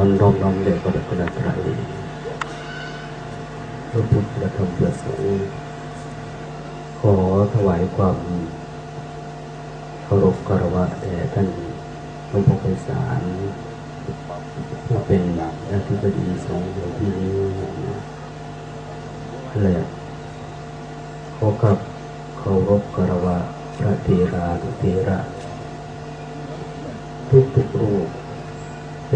อนน้อมน้อมเด็กพระพุทธไตรพระพุทธธรรมประสงค์ขอถวายความเคารพคารวะแด่ท่านหลวงพ่อไพศาลผู้เป็นอธิบดีสงฆ์ในที่นี้และขอกับเคารพคารวะพระเทรานุเทระทุกทุกรูป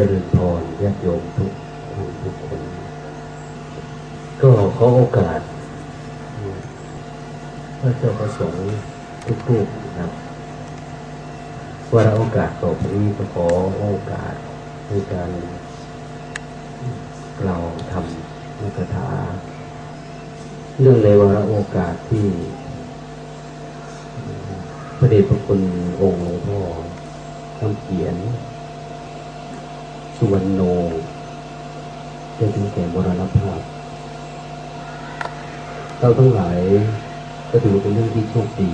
จริญพรญาติโยมทุกท่านทุกคน ก็ขอโอกาสพระเจ้าประสงค์ทุกรูปนะครับวาระโอกาสต่อไปนี้ก็ขอโอกาสในการกล่าวทำนักถาเรื่องในวาระโอกาสที่ พระเดชพระคุณองค์หลวงพ่อคำเขียน สุวรรณโนได้ถึงแก่มรณภาพ เราทั้งหลายก็ถือว่าเป็นเรื่องที่โชคดี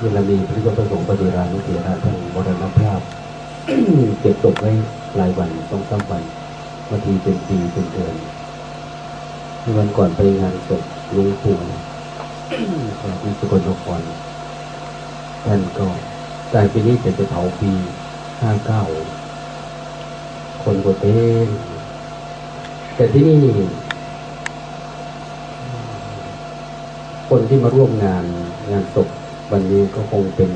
เวลามีพระเจ้าประสงค์ปฏิรานุเถระท่านมรณภาพเก็บตกไว้หลายวันสองสามวันบางทีเป็นปีเป็นเดือนในวันก่อนไปงานศพลุงปู่ที่สกลนครท่านก็กลายปีนี้จะจะเผาปี ห้าเก้าคนก็เต็มแต่ที่นี่คนที่มาร่วมงานงานศพวันนี้ก็คงเป็น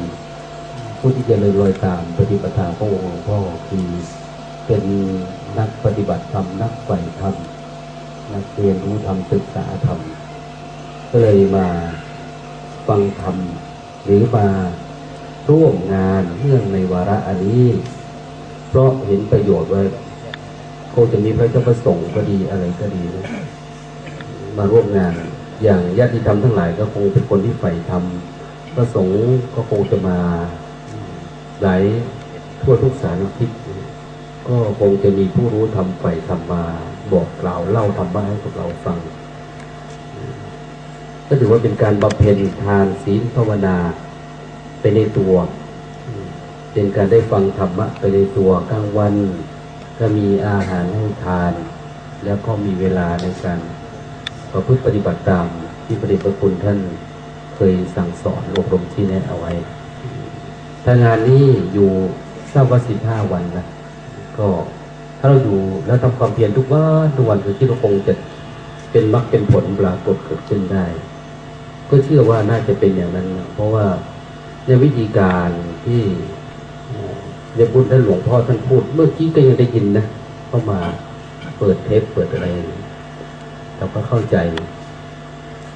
ผู้ที่จะเลยรอยตามปฏิปทาขององค์หลวงพ่อคือเป็นนักปฏิบัติธรรมนักใฝ่ธรรมนักเรียนรู้ธรรมศึกษาธรรมก็เลยมาฟังธรรมหรือมา ร่วมงานเรื่องในวาระอันนี้ เพราะเห็นประโยชน์ว่าคงจะมีพระเจ้าประสงค์ก็ดีอะไรก็ดีนะมาร่วมงาน อย่างญาติธรรมทั้งหลายก็คงเป็นคนที่ใฝ่ธรรมประสงค์ก็คงจะมาหลายทั่วทุกสารทิศก็คงจะมีผู้รู้ธรรมใฝ่ธรรมมา บอกกล่าวเล่าธรรมะให้พวกเราฟัง ก็ถือว่าเป็นการบำเพ็ญทานศีลภาวนา ไปในตัว เป็นการได้ฟังธรรมะไปในตัวกลางวัน ก็มีอาหารให้ทาน แล้วก็มีเวลาในการประพฤติปฏิบัติตามที่พระเดชพระคุณท่านเคยสั่งสอนอบรมที่แนะเอาไว้ ถ้างานนี้อยู่ทราบว่าสิบห้าวันนะก็ถ้าเราอยู่แล้วทำความเพียรทุกวันทุกวันคือที่เราคงจะเป็นมรรคเป็นผลปรากฏเกิดขึ้นได้ ก็เชื่อว่าน่าจะเป็นอย่างนั้น เพราะว่า ในวิธีการที่ในพุทธท่านหลวงพ่อท่านพูด เมื่อกี้ก็ยังได้ยินนะเข้ามาเปิดเทปเปิดอะไรเราก็เข้าใจ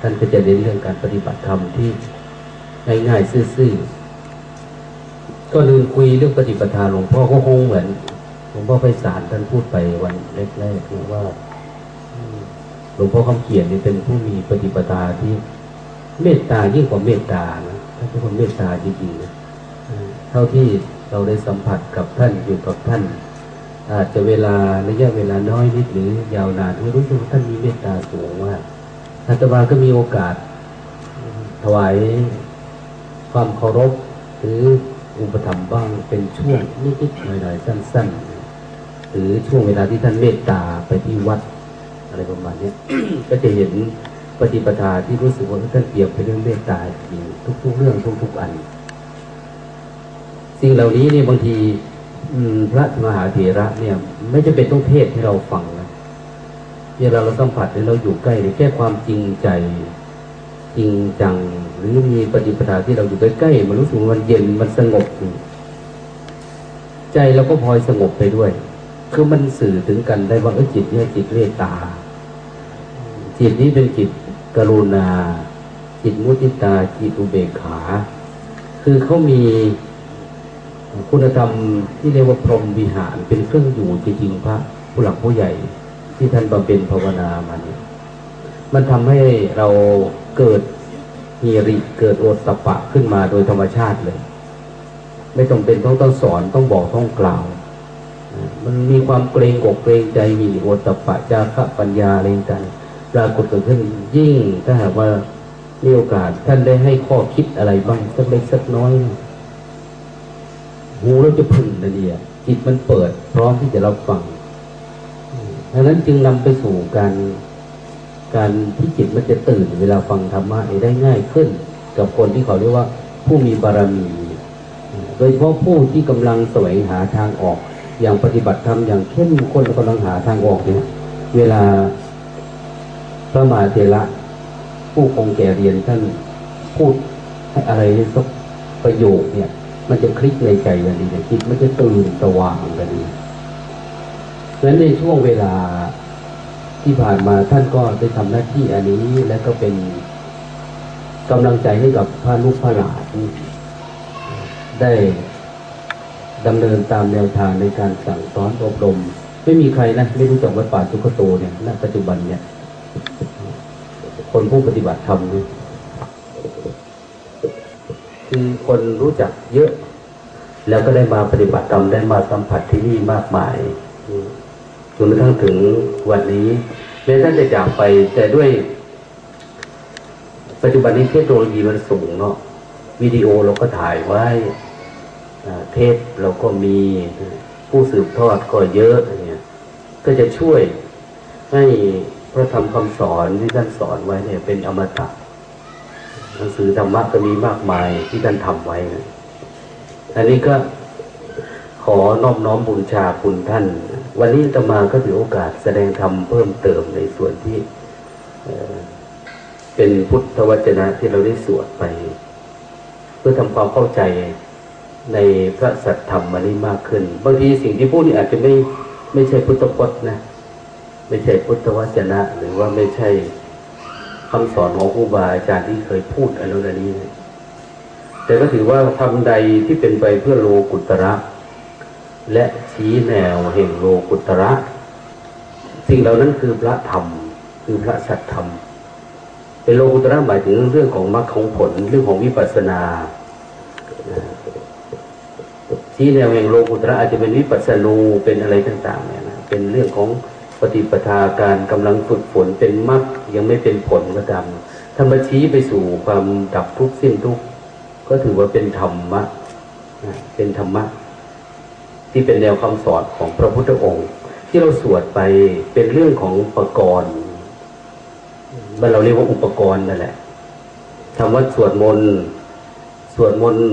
ท่านก็จะเน้นเรื่องการปฏิบัติธรรมที่ง่ายๆซื่อๆก็ลืมคุยเรื่องปฏิปทาหลวงพ่อก็คงเหมือนหลวงพ่อไพศาลท่านพูดไปวันแรกๆว่าหลวงพ่อคำเขียนนี่เป็นผู้มีปฏิปทาที่เมตตายิ่งกว่าเมตตานะ ท่านเป็นคนเมตตาจริงๆนะเท่าที่เราได้สัมผัสกับท่านอยู่กับท่าน อาจจะเวลาระยะเวลาน้อยนิดหรือยาวนานไม่รู้สึกว่าท่านมีเมตตาสูงมากอาตมาก็มีโอกาส ถวายความเคารพหรืออุปถัมภ์บ้างเป็นช่วงนิดๆหน่อยๆสั้น ๆ หรือช่วงเวลาที่ท่านเมตตาไปที่วัดอะไรประมาณนี้ก็จะเห็น ปฏิปทาที่รู้สึกว่าท่านเปรียบเป็นเรื่องเมตตาจริงทุก ๆ เรื่องทุกๆอัน สิ่งเหล่านี้เนี่ยบางทีพระมหาเถระเนี่ย ไม่จะเป็นต้องเทศให้เราฟังนะเวลาเราสัมผัสหรือเราอยู่ใกล้เนี่ยแค่ความจริงใจจริงจัง หรือมีปฏิปทาที่เราอยู่ใกล้ๆมันรู้สึกว่ามันเย็นมันสงบใจเราก็พลอยสงบไปด้วย คือมันสื่อถึงกันได้ว่าเออจิตเนี่ยจิตเมตตาจิตนี้เป็นจิต กรุณา จิตมุติตาจิตอุเบกขา คือเขามีคุณธรรมที่เรียกว่าพรหมวิหารเป็นเครื่องอยู่จริงๆพระผู้หลักผู้ใหญ่ที่ท่านบำเพ็ญภาวนามาเนี่ยมันทำให้เราเกิดมีริเกิดโอตตะปะขึ้นมาโดยธรรมชาติเลย ไม่ต้องเป็นต้องต้องสอนต้องบอกต้องกล่าว มันมีความเกรงอกเกรงใจมีโอตตะปะจาระปัญญาอะไรต่าง ปรากฏเกิดขึ้นยิ่งถ้าหากว่ามีโอกาสท่านได้ให้ข้อคิดอะไรบ้างสักเล็กสักน้อย หูเราจะพึงนะเดียจิตมันเปิด พร้อมที่จะรับฟังดังนั้นจึงนำไปสู่การการที่จิตมันจะตื่นเวลาฟังธรรมะได้ง่ายขึ้น กับคนที่เขาเรียกว่า ผู้มีบารมี โดยเฉพาะผู้ที่กำลังแสวงหาทางออก อย่างปฏิบัติธรรมอย่างเข้มข้นกำลังหาทางออกเนี่ย เวลา พระมหาเถระผู้คงแก่เรียนท่านพูดให้อะไรสักประโยคเนี่ย มันจะคลิกในใจอย่างนี้จิตมันจะตื่นสว่างกันนี้เพราะฉะนั้นในช่วงเวลาที่ผ่านมาท่านก็ได้ทำหน้าที่อันนี้และก็เป็นกำลังใจให้กับพระลูกพระหลานได้ดำเนินตามแนวทางในการสั่งสอนอบรม ไม่มีใครนะไม่รู้จักวัดป่าสุขโตเนี่ยณปัจจุบันเนี่ย คนผู้ปฏิบัติธรรมนี่คือคนรู้จักเยอะ แล้วก็ได้มาปฏิบัติธรรมได้มาสัมผัสที่นี่มากมายจนกระทั่งถึงวันนี้แม้ท่านจะจากไปแต่ด้วย ปัจจุบันนี้เทคโนโลยีมันสูงเนาะวิดีโอเราก็ถ่ายไว้เทปเราก็มีผู้สืบทอดก็เยอะเนี่ยก็จะช่วยให้ ระธรรมคำสอนที่ท่านสอนไว้เนี่ยเป็นอมตะหนังสือธรรมะก็มีมากมายที่ท่านทำไว้นะอันนี้ก็ขอน้อมน้อมบุญชาคุณท่าน วันนี้ตมาก็ถือโอกาสแสดงธรรมเพิ่มเติมในส่วนที่เป็นพุทธวจนะที่เราได้สวดไป เพื่อทำความเข้าใจในพระสัทธรรมมานี้มากขึ้นบางทีสิ่งที่พูดนี่อาจจะไม่ไม่ใช่พุทธพจน์นะ ไม่ใช่พุทธวจนะ หรือว่าไม่ใช่คำสอนของครูบาอาจารย์ที่เคยพูดอะไรนนี้ แต่ก็ถือว่าทำใดที่เป็นไปเพื่อโลกุตระ และชี้แนวแห่งโลกุตระ สิ่งเหล่านั้นคือพระธรรม คือพระสัทธรรม เป็นโลกุตระหมายถึงเรื่องของมรรคของผลเรื่องของวิปัสสนาชี้แนวแห่งโลกุตระอาจจะเป็นวิปัสสนูเป็นอะไรต่างๆเนี่ยนะเป็นเรื่องของ ปฏิปทาการกำลังฝึกฝนเป็นมรรคยังไม่เป็นผลก็ตามธรรมชี้ไปสู่ความดับทุกข์สิ้นทุกข์ก็ถือว่าเป็นธรรมะเป็นธรรมะ ที่เป็นแนวคำสอนของพระพุทธองค์ ที่เราสวดไปเป็นเรื่องของอุปกรณ์มันเราเรียกว่าอุปกรณ์นั่นแหละทำว่าสวดมนต์สวดมนต์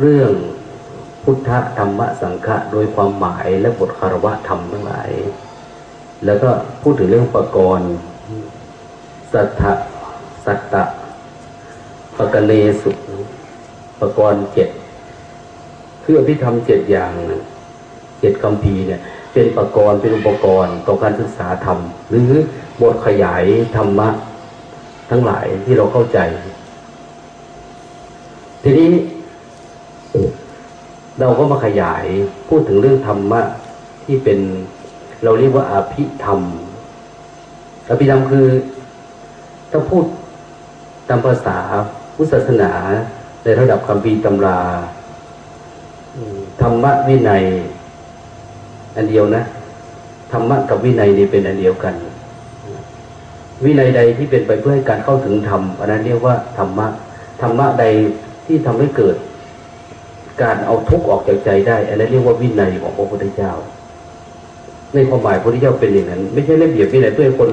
เรื่องพุทธธรรมะสังฆะโดยความหมายและบทคารวะธรรมทั้งหลาย แล้วก็พูดถึงเรื่องประกรณ์สัทธะสัตตะปะกเลสุประกรณ์เจ็ดคืออภิธรรมเจ็ดอย่างเจ็ดคำพีเนี่ย เป็นประกรณ์เป็นอุปกรณ์ต่อการศึกษาธรรม หรือบทขยายธรรมะ ทั้งหลายที่เราเข้าใจ ทีนี้เราก็มาขยายพูดถึงเรื่องธรรมะที่เป็น เราเรียกว่าอภิธรรมอภิธรรมคือถ้าพูดตามภาษาพุทธศาสนา ในระดับคำพีตำราธรรมะวินัย อันเดียวนะธรรมะกับวินัยนี่เป็นอันเดียวกัน วินัยใดที่เป็นไปเพื่อให้การเข้าถึงธรรมอันนั้นเรียกว่าธรรมะธรรมะใดที่ทำให้เกิด การเอาทุกข์ออกจากใจได้ อันนั้นเรียกว่าวินัยของพระพุทธเจ้า ในความหมายพระพุทธเจ้าเป็นอย่างนั้น ไม่ใช่เล่เบียบวินัยเพื่อคน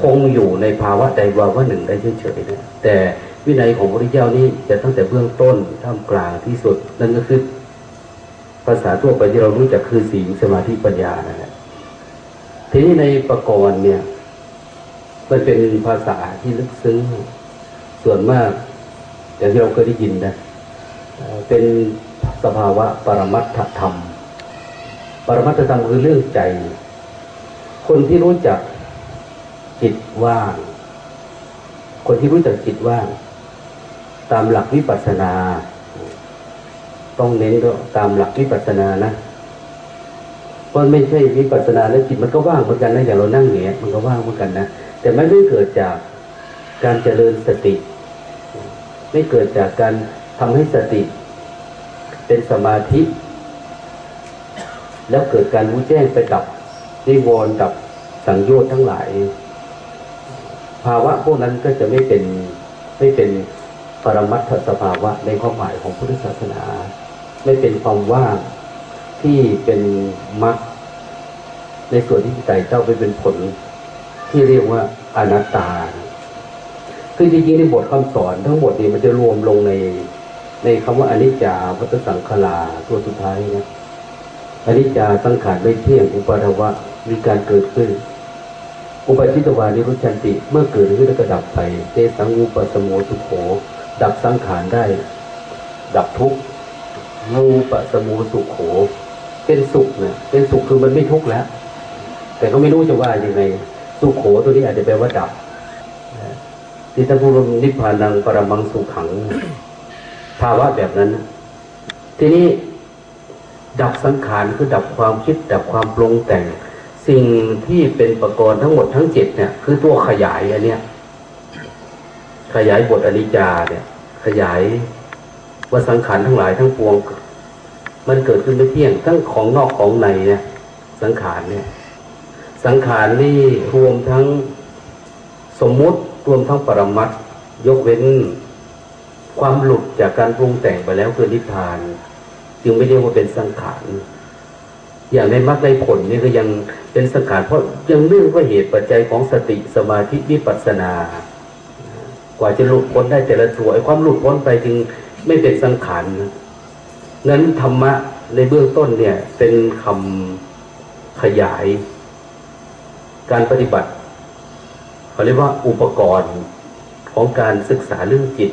คงอยู่ในภาวะใดวาว่าหนึ่งได้เฉยๆนะแต่วินัยของพระพุทธเจ้านี่จะตั้งแต่เบื้องต้นท่ามกลางที่สุด นั่นก็คือภาษาทั่วไปที่เรารู้จักคือสีสมาธิปัญญานั่นแหละทีนี้ในประกรณ์เนี่ยมันเป็นภาษาที่ลึกซึ้ง ส่วนมากอย่างที่เราเคยได้ยินนะเป็นสภาวะปรมัตถธรรม รมัตธรรมคือเรื่องใจ คนที่รู้จักจิตว่าง คนที่รู้จักจิตว่าง ตามหลักวิปัสสนา ต้องเน้นตามหลักวิปัสสนานะเพราะไม่ใช่วิปัสสนาแล้วจิตมันก็ว่างเหมือนกันนะอย่างเรานั่งเหนียมันก็ว่างเหมือนกันนะแต่ไม่ได้เกิดจากการเจริญสติ ไม่เกิดจากการทำให้สติ เป็นสมาธิ แล้วเกิดการรู้แจ้งไปดับนิวรณ์ดับสังโยชน์ทั้งหลาย ภาวะพวกนั้นก็จะไม่เป็นไม่เป็นปรมัตถสภาวะในความหมายของพุทธศาสนา ไม่เป็นความว่างที่เป็นมรรคในส่วนที่ใจเจ้าไปเป็นผล ที่เรียกว่าอนัตตา คือจริงๆในบทคำสอนทั้งหมดนี้มันจะรวมลงในในคำว่าอนิจจาวัตสังขลาตัวสุดท้ายนะ อนิจจาสังขารไม่เที่ยงอุปาทวะมีการเกิดขึ้น อุปชิตวานิรุชันติเมื่อเกิดขึ้นแล้วก็ดับไปเตสังอุปสมุสุโขดับสังขารได้ ดับทุกข์งูปสมุสุโข เป็นสุขเนี่ยเป็นสุขคือมันไม่ทุกข์แล้ว แต่ก็ไม่รู้จะว่ายังไงสุขโขตัวนี้อาจจะแปลว่าดับที่ท่านพูดนิพพานังปรมังสุขขัง ภาวะแบบนั้น ทีนี้ ดับสังขารคือดับความคิดดับความปรุงแต่ง สิ่งที่เป็นประกรณ์ทั้งหมดทั้งเจ็ดเนี่ย คือตัวขยายอันเนี้ยขยายบทอนิจจาเนี่ย ขยายว่าสังขารทั้งหลายทั้งปวง มันเกิดขึ้นไม่เที่ยงทั้งของนอกของในเนี่ยสังขารเนี่ย สังขารนี่รวมทั้งสมมุติรวมทั้งปรมัตยกเว้นความหลุดจากการปรุงแต่งไปแล้วคือนิพพาน จึงไม่เรียกว่าเป็นสังขารอย่างในมรรคในผลนี่ก็ยังเป็นสังขารเพราะยังเนื่องว่าเหตุปัจจัยของสติสมาธิวิปัสสนา กว่าจะหลุดพ้นได้แต่ละส่วนความหลุดพ้นไปจึงไม่เป็นสังขารนั้นธรรมะในเบื้องต้นเนี่ย เป็นคำขยาย การปฏิบัติเขาเรียกว่าอุปกรณ์ของการศึกษาเรื่องจิต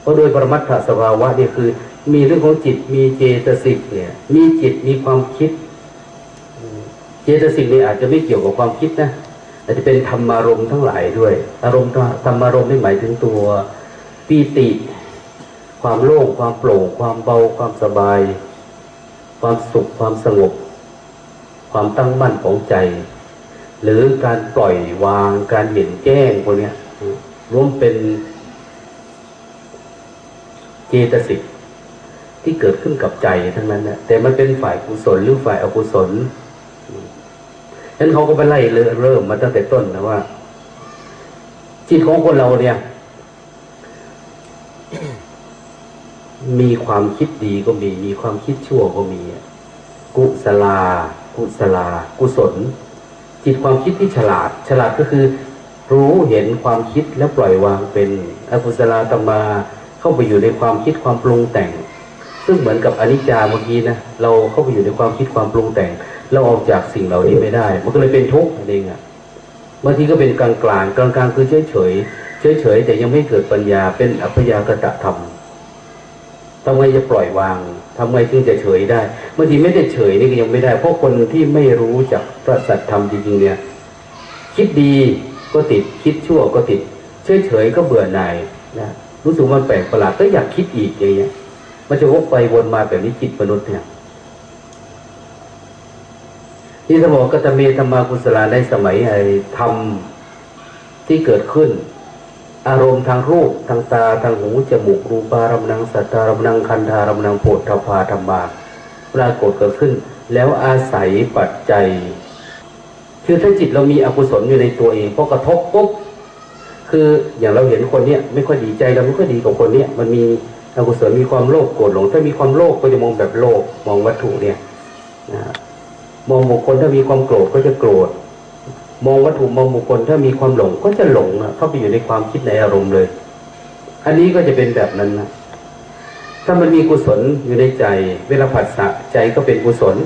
เพราะโดยปรมัตถสภาวะนี่คือ มีเรื่องของจิตมีเจตสิกเนี่ย มีจิตมีความคิด เจตสิกเนี่ยอาจจะไม่เกี่ยวกับความคิดนะอาจจะเป็นธรรมารมณ์ทั้งหลายด้วย อารมณ์ธรรมารมณ์ไม่หมายถึงตัวปีติ ความโล่งความโปร่ง ความเบาความสบาย ความสุขความสงบ ความตั้งมั่นของใจ หรือการปล่อยวางการเห็นแจ้งพวกนี้รวมเป็นเจตสิก ที่เกิดขึ้นกับใจทั้งนั้นนะแต่มันเป็นฝ่ายกุศลหรือฝ่ายอกุศลฉะนั้นเขาก็ไปไล่เริ่มมาตั้งแต่ต้นนะว่า จิตของคนเราเนี่ย มีความคิดดีก็มี มีความคิดชั่วก็มี กุศลา กุศลา กุศล จิตความคิดที่ฉลาด ฉลาดก็คือ รู้เห็นความคิดแล้วปล่อยวางเป็นอกุศลาตมาเข้าไปอยู่ในความคิดความปรุงแต่ง ซึ่งเหมือนกับอนิจจาเมื่อกี้นะเราเข้าไปอยู่ในความคิดความปรุงแต่ง เราออกจากสิ่งเหล่านี้ไม่ได้ มันก็เลยเป็นทุกข์เองอะบางทีก็เป็นกลางกลางกลางกลางคือเฉยเฉยเฉยเฉยแต่ยังไม่เกิดปัญญาเป็นอัพยากตะธรรมทำไมจะปล่อยวางทำไมถึงจะเฉยได้บางทีไม่ได้เฉยนี่ก็ยังไม่ได้ เพราะคนที่ไม่รู้จักพระสัจธรรมจริงๆเนี่ย คิดดีก็ติดคิดชั่วก็ติด เฉยเฉยก็เบื่อหน่ายนะรู้สึกมันแปลกประหลาดก็อยากคิดอีกอย่างเงี้ย มันจะวกไปวนมาแบบนี้จิตมนุษย์เนี่ยที่สมองก็จะมีธรรมากุศลาในสมัยไอ้ธรรมที่เกิดขึ้น อารมณ์ทางรูปทางตาทางหูจมูกรูปารมณังสัตตารมณังคันธารมณังโพธพาธรรมาปรากฏเกิดขึ้น แล้วอาศัยปัจจัย คือถ้าจิตเรามีอกุศลอยู่ในตัวเองพอกระทบปุ๊บคืออย่างเราเห็นคนเนี้ยไม่ค่อยดีใจเราไม่ค่อยดีกับคนเนี้ยมันมี อกุศลมีความโลภโกรธหลง ถ้ามีความโลภก็จะมองแบบโลภมองวัตถุเนี่ยมองบุคคลถ้ามีความโกรธก็จะโกรธ มองวัตถุมองบุคคลถ้ามีความหลงก็จะหลงเข้าไปอยู่ในความคิดในอารมณ์เลย อันนี้ก็จะเป็นแบบนั้นนะถ้ามันมีกุศลอยู่ในใจ เวลาผัสสะใจก็เป็นกุศล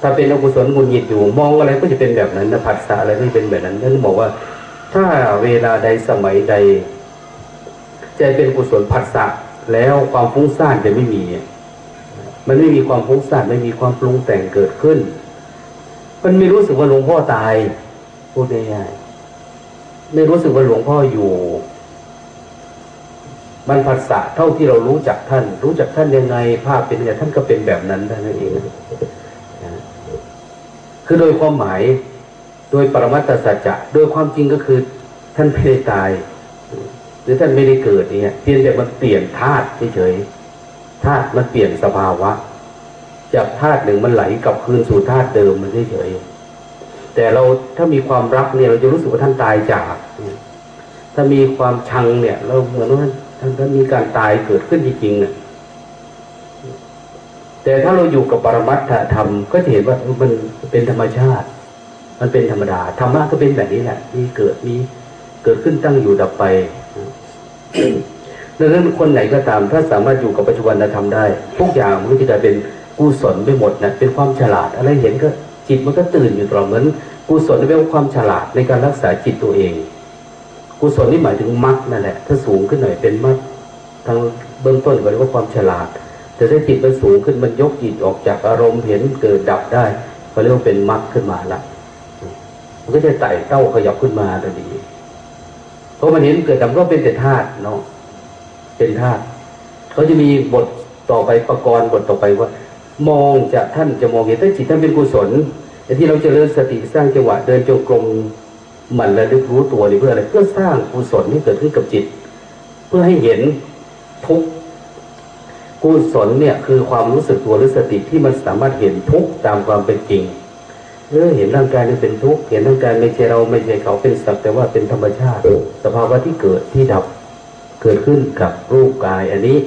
ถ้าเป็นอกุศลงุนหงิดอยู่ มองอะไรก็จะเป็นแบบนั้นนะผัสสะอะไรก็จะเป็นแบบนั้นท่านบอกว่า ถ้าเวลาใดสมัยใด ใจเป็นกุศลผัสสะแล้วความฟุ้งซ่านจะไม่มี มันไม่มีความฟุ้งซ่านไม่มีความปรุงแต่งเกิดขึ้น มันไม่รู้สึกว่าหลวงพ่อตายพูดง่ายๆไม่รู้สึกว่าหลวงพ่ออยู่ มันผัสสะเท่าที่เรารู้จักท่าน รู้จักท่านยังไง ภาพเป็นยังไงท่านก็เป็นแบบนั้นท่านเองคือโดยความหมาย โดยปรมัตถสัจจะ โดยความจริงก็คือ ท่านไม่ได้ตาย หรือท่านไม่ได้เกิดเนี่ยเพียงแต่มันเปลี่ยนธาตุเฉยธาตุมันเปลี่ยนสภาวะ จากธาตุหนึ่งมันไหลกลับคืนสู่ธาตุเดิมมันเฉยแต่เราถ้ามีความรักเนี่ยเราจะรู้สึกว่าท่านตายจาก ถ้ามีความชังเนี่ย เราเหมือนว่าท่านท่านมีการตายเกิดขึ้นจริงๆเนี่ยแต่ถ้าเราอยู่กับปรมัตถธรรมก็จะเห็นว่ามันเป็นธรรมชาติ มันเป็นธรรมดาธรรมะก็เป็นแบบนี้แหละ มีเกิดมีเกิดขึ้นตั้งอยู่ดับไป ดังนั้นคนไหนก็ตามถ้าสามารถอยู่กับปัจจุบันธรรมได้ ทุกอย่างมันก็จะเป็นกุศลไปหมดนะเป็นความฉลาด อะไรเห็นก็จิตมันก็ตื่นอยู่ตลอดเหมือนกุศลเป็นความฉลาดในการรักษาจิตตัวเอง กุศลนี่หมายถึงมรรคนั่นแหละ ถ้าสูงขึ้นหน่อยเป็นมรรคทางเบื้องต้นก็เรียกว่าความฉลาด แต่ถ้าจิตมันสูงขึ้นมันยกจิตออกจากอารมณ์เห็นเกิดดับได้เขาเรียกว่าเป็นมรรคขึ้นมาละมันก็จะไต่เต้าขยับขึ้นมาทันที ราะมันเห็นเกิดดับก็เป็นแต่ธาตุเนาะเป็นธาตุเขาจะมีบทต่อไปประกรณ์บทต่อไปว่า มองจะท่านจะมองเห็นถ้าจิตท่านเป็นกุศลแต่ที่เราจเจริญสติสร้างจังหวะเดินจงกรมหมั่นระลึกรู้ตัวนี่เพื่ออะไรเพื่อสร้างกุศลที่เกิดขึ้นกับจิต เพื่อให้เห็นทุกกุศลเนี่ยคือความรู้สึกตัวหรือสติที่มันสามารถเห็นทุกตามความเป็นจริง เออเห็นร่างกายนี่เป็นทุกข์เห็นร่างกายไม่ใช่เราไม่ใช่เขาเป็นสัตว์แต่ว่าเป็นธรรมชาติ สภาวะที่เกิดที่ดับเกิดขึ้นกับรูปกาย อันนี้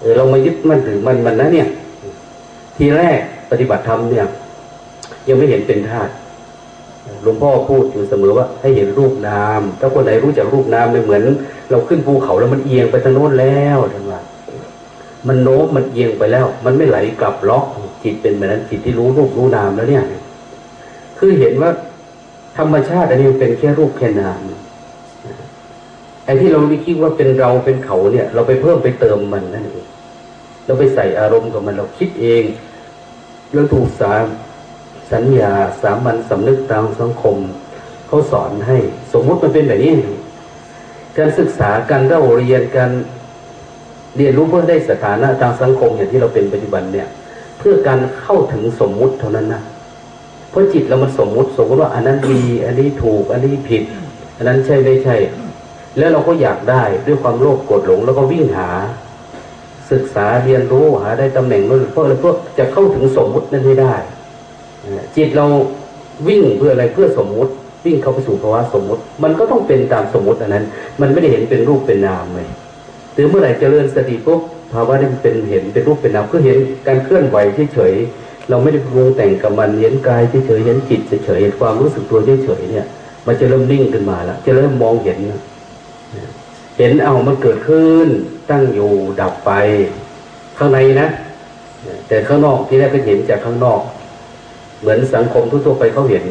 เออเรามายึดมันถือมันมันนะเนี่ย ทีแรกปฏิบัติธรรมเนี่ย ยังไม่เห็นเป็นธาตุหลวงพ่อพูดอยู่เสมอว่าให้เห็นรูปนาม ถ้าคนไหนรู้จักรูปนามเนี่ยเหมือน เราขึ้นภูเขาแล้วมันเอียงไปทางโน้นแล้วท่านว่ามันโน้มมันเอียงไปแล้ว มันไม่ไหลกลับล็อกจิตเป็นแบบนั้นจิตที่รู้รูปรู้นามแล้วเนี่ย คือเห็นว่าธรรมชาติอันนี้เป็นแค่รูปแค่นามไอ้ที่เราไม่คิดว่าเป็นเราเป็นเขาเนี่ย เราไปเพิ่มไปเติมมันนั่นเองเราไปใส่อารมณ์กับมันเราคิดเองเราถูกสารสัญญาสามัญสำนึกตามสังคมเขาสอนให้ สมมุติมันเป็นแบบนี้ การศึกษาการเล่าเรียนการเรียนรู้เพื่อได้สถานะทางสังคมอย่างที่เราเป็นปัจจุบันเนี่ย เพื่อการเข้าถึงสมมุติเท่านั้นนะ เพราะจิตเรามันสมมุติสมมติว่าอันนั้นดี อันนี้ถูก อันนี้ผิด อันนั้นใช่ไม่ใช่ แล้วเราก็อยากได้ด้วยความโลภโกรธหลง แล้วก็วิ่งหา ศึกษาเรียนรู้หาได้ตำแหน่งนั้นเพื่ออะไรเพื่อจะเข้าถึงสมมุตินั้นให้ได้จิตเราวิ่งเพื่ออะไรเพื่อสมมุติ วิ่งเข้าไปสู่ภาวะสมมุติ มันก็ต้องเป็นตามสมมุติอันนั้น มันไม่ได้เห็นเป็นรูปเป็นนามเลยถึงเมื่อไหร่เจริญสติปุ๊บภาวะนี้เป็นเห็นเป็นรูปเป็นนามก็เห็นการเคลื่อนไหวเฉย เราไม่ได้ปรุงแต่งกับมันเห็นกายเฉยเห็นจิตเฉยเห็นความรู้สึกตัวเฉยเนี่ย มันจะเริ่มนิ่งขึ้นมาแล้วจะเริ่มมองเห็นเห็นเอามันเกิดขึ้น ตั้งอยู่ดับไป ข้างในนะแต่ข้างนอกที่แรกก็เห็นจากข้างนอก เหมือนสังคมทั่วไปเขาเห็น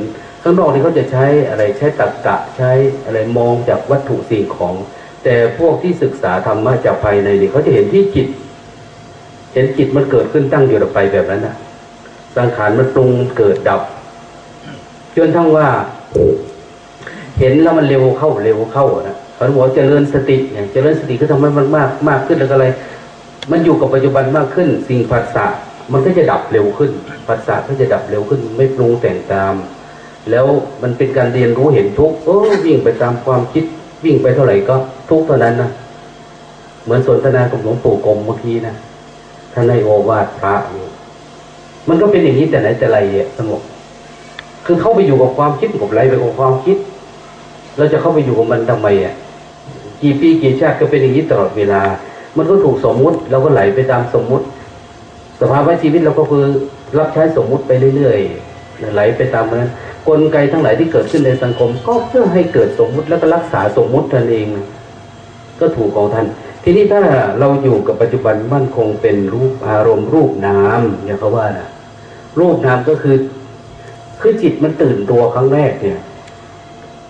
ข้างนอกนี่เขาจะใช้อะไรใช้ตักกะใช้อะไรมองจากวัตถุสิ่งของ แต่พวกที่ศึกษาธรรมะจากภายในนี่เขาจะเห็นที่จิต เห็นจิตมันเกิดขึ้นตั้งอยู่ดับไปแบบนั้นนะ สังขารมันปรุงเกิดดับจนทั้งว่า เห็นแล้วมันเร็วเข้าเร็วเข้านะเขาบอกเจริญสติอย่างเจริญสติก็ทำให้มันมากมากขึ้นแล้วก็อะไร มันอยู่กับปัจจุบันมากขึ้น สิ่งผัสสะมันก็จะดับเร็วขึ้นผัสสะก็จะดับเร็วขึ้น ไม่ปรุงแต่งตาม แล้วมันเป็นการเรียนรู้เห็นทุกโอ้วิ่งไปตามความคิดวิ่งไปเท่าไหร่ก็ทุกเท่านั้นนะเหมือนสนทนากับหลวงปู่กรมเมื่อกี้นะท่านในโอวาทพระอยู่ มันก็เป็นอย่างนี้แต่ไหนแต่ไรสงบคือเข้าไปอยู่กับความคิดกับไหลไปกับความคิด เราจะเข้าไปอยู่กับมันทำไมอะกี่ปีกี่ชาติก็เป็นอย่างนี้ตลอดเวลา มันก็ถูกสมมุติเราก็ไหลไปตามสมมุติ สภาวะชีวิตเราก็คือรับใช้สมมุติไปเรื่อยๆไหลไปตามนั้นกลไกทั้งหลายที่เกิดขึ้นในสังคม ก็เพื่อให้เกิดสมมุติแล้วก็รักษาสมมุติท่านเอง ก็ถูกของท่านทีนี้ถ้าเราอยู่กับปัจจุบันมั่นคงเป็นรูปอารมณ์รูปนามอย่างเขาว่านะ รูปนามก็คือ คือจิตมันตื่นตัวครั้งแรกเนี่ย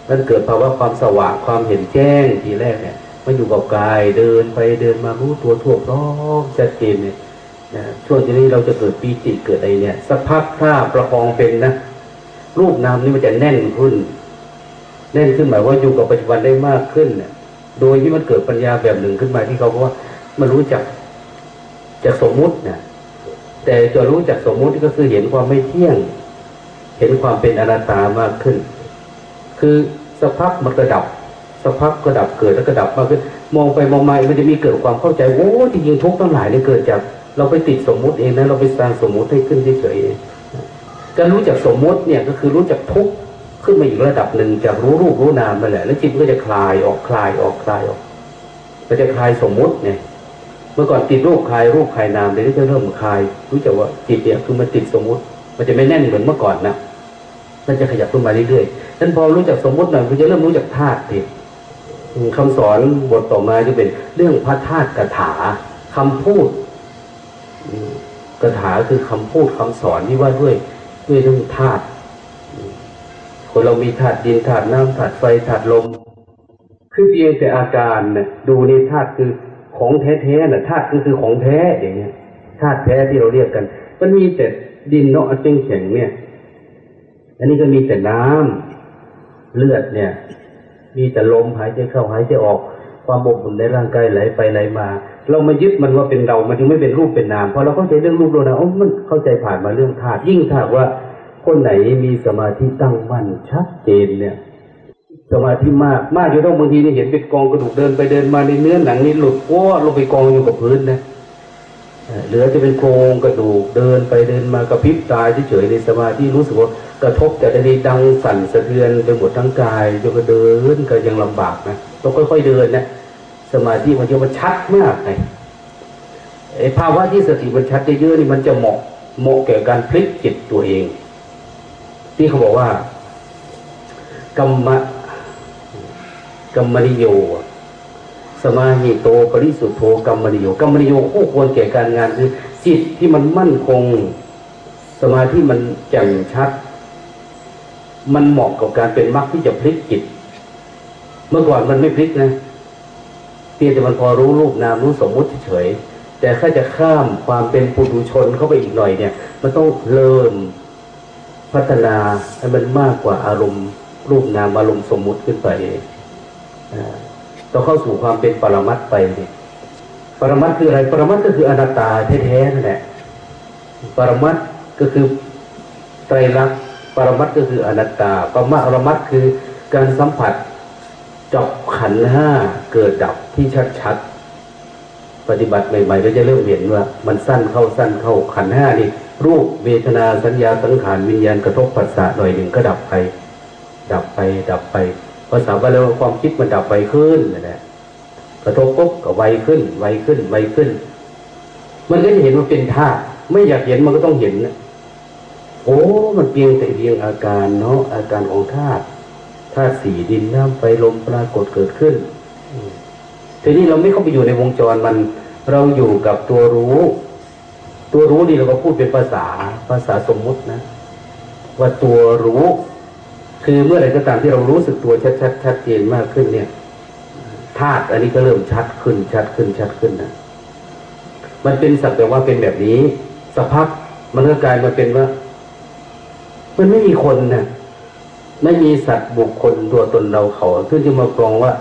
มันเกิดภาวะความสว่างความเห็นแจ้งทีแรกเนี่ยมันอยู่กับกายเดินไปเดินมารู้ตัวทั่วพร้อมชัดเจนเนี่ยนะช่วงนี้เราจะเกิดปีจิตเกิดอะไรเนี่ยสักพักถ้าประคองเป็นนะรูปนามนี่มันจะแน่นขึ้น แน่นขึ้นหมายว่าอยู่กับปัจจุบันได้มากขึ้นเนี่ยโดยที่มันเกิดปัญญาแบบหนึ่งขึ้นมาที่เขาบอกว่ามันรู้จักจะสมมุตินะ แต่จะรู้จักสมมุติก็คือเห็นความไม่เที่ยง เห็นความเป็นอนัตตามากขึ้น คือสภาพมันกระดับสภาพกระดับเกิดแล้วกระดับมากขึ้นมองไปมองมามันจะมีเกิดความเข้าใจโอ้จริงๆทุกข์ทั้งหลายเนี่ยเกิดจาก เราไปติดสมมุติเองนะเราไปสร้างสมมุติให้ขึ้นเฉยๆการรู้จักสมมุติเนี่ยก็คือรู้จักทุกข์ขึ้นมาอีกระดับหนึ่งจากรู้รูปรู้นามนั่นแหละแล้วจิตก็จะคลายออกคลายออกคลายออกก็จะคลายสมมุติเนี่ย เมื่อก่อนติดรูปคลายรูปคลายนามเดี๋ยวนี้จะเริ่มคลาย รู้จักว่าจิตเนี่ยคือมันติดสมมุติ มันจะไม่แน่นเหมือนเมื่อก่อนนะมันจะขยับขึ้นมาเรื่อยๆนั้นพอรู้จักสมมุติหน่อยมันจะเริ่มรู้จักธาตุติดคำสอนบทต่อมาจะเป็นเรื่องพระธาตุกถาคำพูดกถาคือคำพูดคำสอนที่ว่าด้วยด้วยเรื่องธาตุคนเรามีธาตุดินธาตุน้ำธาตุไฟธาตุลม คือเพียงแต่อาการเนี่ยดูในธาตุคือ ของแท้ๆน่ะธาตุคือคือของแท้อย่างเงี้ยธาตุแท้ที่เราเรียกกัน มันมีแต่ดินเนาะเส้นแข็งเนี่ย อันนี้ก็มีแต่น้ำเลือดเนี่ย มีแต่ลมหายใจเข้าหายใจออก ความอบอุ่นในร่างกายไหลไปไหลมา เรามายึดมันว่าเป็นเรา มันจึงไม่เป็นรูปเป็นนามพอเราเข้าใจเรื่องรูปเรานะโอ้มันเข้าใจผ่านมาเรื่องธาตุยิ่งถ้าว่าคนไหนมีสมาธิตั้งมั่นชัดเจนเนี่ย สมาธิมากมากอยู่ต้องบางทีนี่เห็นเป็นกองกระดูกเดินไปเดินมาในเนื้อหนังนี่หลุดว้าลงไปกองอยู่กับพื้นนะเหลือจะเป็นโครงกระดูกเดินไปเดินมากระพริบตาเฉยๆในสมาธิรู้สึกว่ากระทบแต่ในดังสั่นสะเทือนไปหมดทั้งกายจนก็เดินก็ยังลำบากนะต้องค่อยๆเดินนะสมาธิมันจะมันชัดมากไงไอ้ภาวะที่สติมันชัดเยอะๆนี่มันจะเหมาะเหมาะแก่การพลิกจิตตัวเอง ที่เขาบอกว่ากรรม กรรมนิโย สมาหิโตปริสุทธโธกรรมนิโยกรรมนิโยคู่ควรแก่การงานคือจิตที่มันมั่นคง สมาธิมันแจ่มชัด มันเหมาะกับการเป็นมรรคที่จะพลิกจิต เมื่อก่อนมันไม่พลิกนะเพียงแต่มันพอรู้รูปนามรู้สมมุติเฉยแต่ถ้าจะข้ามความเป็นปุถุชนเข้าไปอีกหน่อยเนี่ย มันต้องเริ่มพัฒนาให้มันมากกว่าอารมณ์ รูปนามอารมณ์สมมุติขึ้นไป ต้อเข้าสู่ความเป็นปรมัตไปเนี่ยปรมัตคืออะไร ปรมัตก็คืออนัตตาแท้ๆนั่นแหละ ปรมัตก็คือไตรลักษณ์ ปรมัตก็คืออนัตตา ปรมาปรมัตคือการสัมผัสจับขันห้าเกิดดับที่ชัดๆ ปฏิบัติใหม่ๆเราจะเริ่มเห็นว่า มันสั้นเข้าสั้นเข้าขันห้านี่ รูปเวทนาสัญญาสังขารวิญญาณกระทบปัสสะหน่อยหนึ่งก็ดับไป ดับไปดับไป ภาษาบาลีความคิดมันดับไวขึ้นนะนะกระทบปุ๊บก็ไวขึ้น ไวขึ้น ไวขึ้น มันก็จะเห็นว่าเป็นธาตุไม่อยากเห็นมันก็ต้องเห็นนะโอ้มันเพียงแต่เพียงอาการเนาะอาการของธาตุธาตุสี่ดินน้ำไฟลมปรากฏเกิดขึ้นทีนี้เราไม่เข้าไปอยู่ในวงจรมัน เราอยู่กับตัวรู้ ตัวรู้นี่เราก็พูดเป็นภาษาภาษาสมมุตินะ ว่าตัวรู้ คือเมื่อไรก็ตามที่เรารู้สึกตัวชัดชัดชัดเจนมากขึ้นเนี่ยธาตุอันนี้ก็เริ่มชัดขึ้น ชัดขึ้นชัดขึ้นนะมันเป็นสักแต่ว่าเป็นแบบนี้สักพักมันก็กลายมาเป็นว่า มันไม่มีคนนะไม่มีสัตว์บุคคลตัวตนเราเขาขึ้นจะมากรองว่า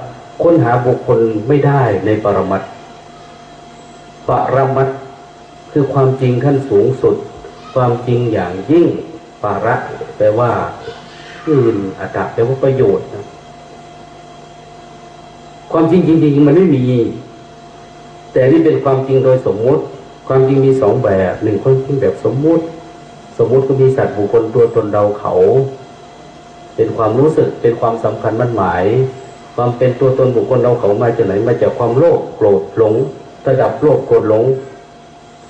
ค้นหาบุคคลไม่ได้ในปรมัตปรมัตคือความจริงขั้นสูงสุด ความจริงอย่างยิ่งปาระแปลว่า อื่นอัตตะแปลว่าประโยชน์นะความจริงจริงๆมันไม่มี แต่นี่เป็นความจริงโดยสมมุติ ความจริงมีสองแบบหนึ่งความจริงแบบสมมุติ สมมุติก็มีสัตว์บุคคลตัวตนเราเขา เป็นความรู้สึกเป็นความสำคัญมั่นหมาย ความเป็นตัวตนบุคคลเราเขามาจากไหนมาจากความโลภโกรธหลง ระดับโลภโกรธหลง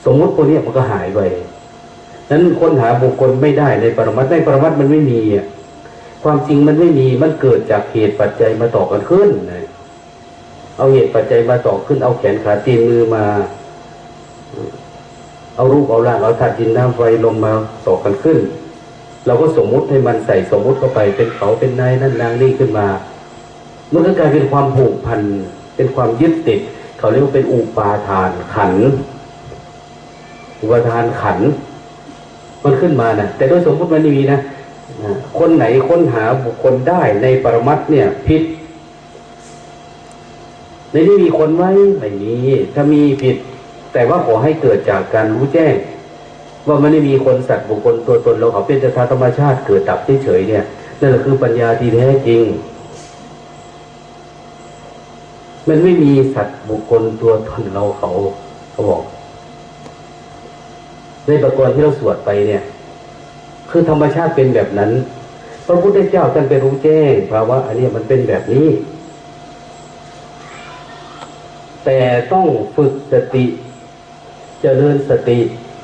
สมมุติพวกนี้มันก็หายไปนั้นค้นหาบุคคลไม่ได้ในปรมัตในปรมัตมันไม่มีอะ ความจริงมันไม่มีมันเกิดจากเหตุปัจจัยมาต่อกันขึ้นนะเอาเหตุปัจจัยมาต่อขึ้นเอาแขนขาตีนมือมา เอารูปเอาร่างเอาธาตุดินน้ำไฟลมมาต่อกันขึ้น เราก็สมมุติให้มันใส่สมมุติเข้าไปเป็นเขาเป็นนายนั่นนางนี่ขึ้นมามันก็กลายเป็นความผูกพันเป็นความยึดติด เขาเรียกว่าเป็นอุปาทานขัน อุปาทานขัน มันขึ้นมานะแต่โดยสมมติมันไม่มีนะ คนไหนค้นหาบุคคลได้ในปรมัตเนี่ยผิด ในนี้มีคนไหมไม่มีถ้ามีผิด แต่ว่าขอให้เกิดจากการรู้แจ้ง ว่ามันไม่มีคนสัตว์บุคคลตัวตนเราเขาเป็นจตาธรรมชาติเกิดดับเฉยๆเนี่ยนั่นแหละคือปัญญาที่แท้จริง มันไม่มีสัตว์บุคคลตัวตนเราเขาเขาบอกในประกรณ์ที่เราสวดไปเนี่ย คือธรรมชาติเป็นแบบนั้น พระพุทธเจ้าท่านไปรู้แจ้งภาวะอันนี้มันเป็นแบบนี้ แต่ต้องฝึกสติจเจริญสติ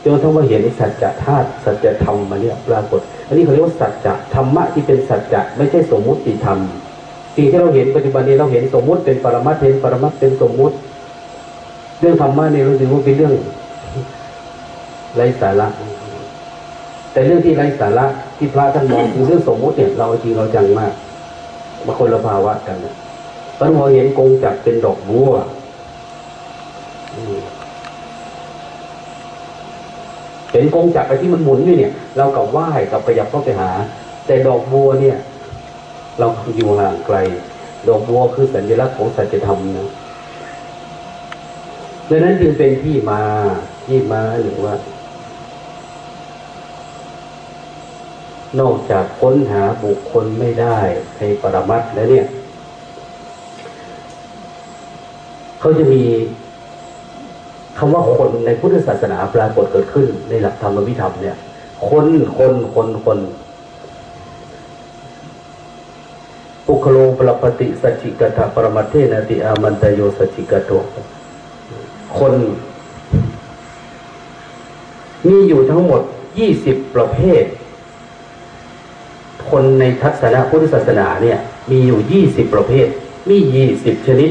จนทั้งว่าเห็นสัจธาตุสัจธรรมมาเนี่ยปรากฏ อันนี้เขาเรียกว่าสัจจะธรรมะที่เป็นสัจจะไม่ใช่สมมุติธรรมสิ่งที่เราเห็นปัจจุบันนี้เราเห็นสมมุติเป็นปรมัตถ์เห็นปรมัตถ์เป็นสมมุติ เรื่องธรรมะเนี่ยรู้สึกว่าเป็นเรื่องไร้สาระ แต่เรื่องที่ไร้สาระที่พระท่านมองคือเรื่องสมมติเนี่ยเราจริงเราจังมากมาคนละภาวะกันนะตอนพอเห็นกงจักเป็นดอกบัวเห็นกงจักรไปที่มันหมุนอยู่เนี่ย เรากับไหว้กับประยับเข้าไปหา แต่ดอกบัวเนี่ย เราอยู่ห่างไกล ดอกบัวคือสัญลักษณ์ของสัจธรรมนะดังนั้นจึงเป็นที่มาที่มาหรือว่า นอกจากค้นหาบุคคลไม่ได้ในปรมัตแล้วเนี่ยเขาจะมีคำว่าคนในพุทธศาสนาปรากฏเกิดขึ้นในหลักธรรมวิธรรมเนี่ยคนคนคนคนปุคโลปรปฏิสัจิกตาปรมัตเทนติอามันตโยสัจิกโตคนมีอยู่ทั้งหมดยี่สิบประเภท คนในทัศนะพุทธศาสนาเนี่ย มีอยู่ยี่สิบประเภท มียี่สิบชนิด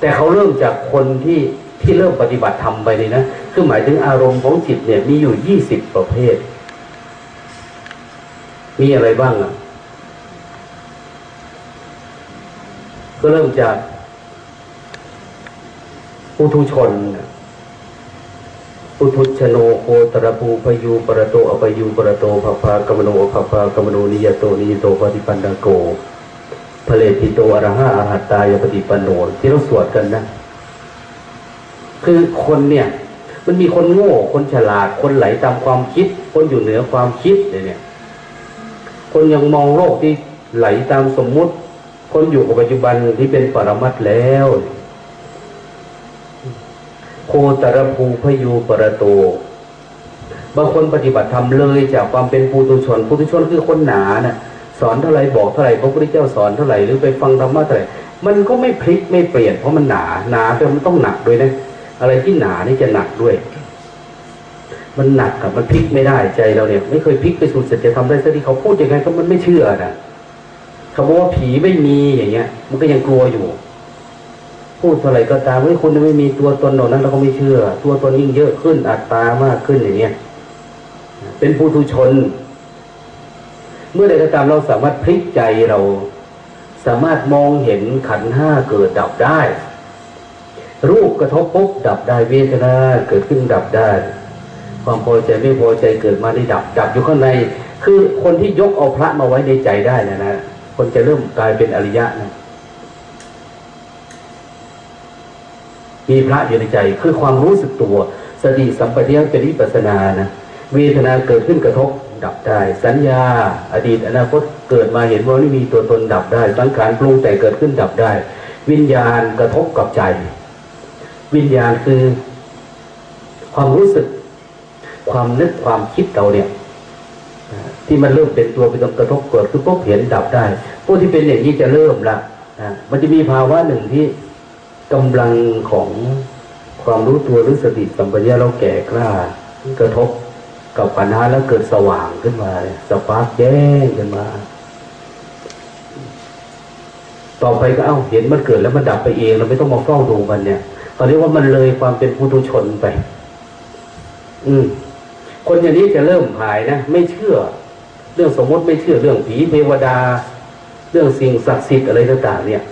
แต่เขาเริ่มจากคนที่ที่เริ่มปฏิบัติธรรมไปเลยนะ คือหมายถึงอารมณ์ของจิตเนี่ย มีอยู่ยี่สิบประเภท มีอะไรบ้างอะ ก็เริ่มจากปุถุชน ปุถุชโนโคตรภู ภยูปรโตอภยูปรโต ภัพพาคมโน อภัพพาคมโนนิยโต อนิยโตปฏิปันนโก ผเลฐิโตอรหา อรหัตตายปฏิปันโนที่เราสวดกันนะ คือคนเนี่ย มันมีคนโง่ คนฉลาด คนไหลตามความคิด คนอยู่เหนือความคิดเนี่ย คนยังมองโลกที่ไหลตามสมมุติ คนอยู่กับปัจจุบันที่เป็นปรมัตแล้ว โคตรภูพยูปรโตบางคนปฏิบัติธรรมเลยจากความเป็นปุถุชนปุถุชนคือคนหนานะ่ะสอนเท่าไรบอกเท่าไรพระพุทธเจ้าสอนเท่าไรหรือไปฟังธรรมะเท่าไรมันก็ไม่พลิกไม่เปลี่ยนเพราะมันหนาหนาแต่มันต้องหนักด้วยนะ อะไรที่หนานี่จะหนักด้วย มันหนักกับมันพลิกไม่ได้ใจเราเนี่ย ไม่เคยพลิกไปสู่สัจธรรมได้สักทีเขาพูดยังไงก็มันไม่เชื่อนะเขาบอกว่าผีไม่มีอย่างเงี้ย มันก็ยังกลัวอยู่ พูดเท่าไรก็ตามว่าคุณไม่มีตัวตนเหล่านั้นเราก็ไม่เชื่อ ตัวตนยิ่งเยอะขึ้นอัตตามากขึ้นอย่างเงี้ยเป็นผู้ทุชน เมื่อใดก็ตามเราสามารถพลิกใจเรา สามารถมองเห็นขันห้าเกิดดับได้ รูปกระทบปุ๊บดับได้เวทนาเกิดขึ้นดับได้ ความพอใจไม่พอใจเกิดมาได้ดับ ดับอยู่ข้างใน คือคนที่ยกเอาพระมาไว้ในใจได้นะนะคนจะเริ่มกลายเป็นอริยะนะ มีพระอยู่ในใจ คือความรู้สึกตัว สติสัมปชัญญะเป็นวิปัสนานะเวทนาเกิดขึ้นกระทบดับได้ สัญญา อดีตอนาคตเกิดมาเห็นว่าไม่มีตัวตนดับได้สังขารปรุงแต่เกิดขึ้นดับได้ วิญญาณกระทบกับใจ วิญญาณคือ ความรู้สึก ความนึกความคิดเราเนี่ยที่มันเริ่มเป็นตัวเป็นตัวกระทบเกิดคือพวกเห็นดับได้พวกที่เป็นอย่างนี้จะเริ่มละมันจะมีภาวะหนึ่งที่ กำลังของความรู้ตัวหรู้สติสัมปชัญญะเราแก่กล้ากระทบกับปัญหาแล้วเกิดสว่างขึ้นมาสปาร์กแจ้งขึ้นมา ต่อไปก็เอ้าเห็นมันเกิดแล้วมันดับไปเองเราไม่ต้องมาเฝ้าดูมันเนี่ยตอนนี้ว่ามันเลยความเป็นผู้ทุชนไป อืม คนอย่างนี้จะเริ่มหายนะไม่เชื่อ เรื่องสมมติไม่เชื่อเรื่องผีเทวดา เรื่องสิ่งศักดิ์สิทธิ์อะไรต่างๆเนี่ย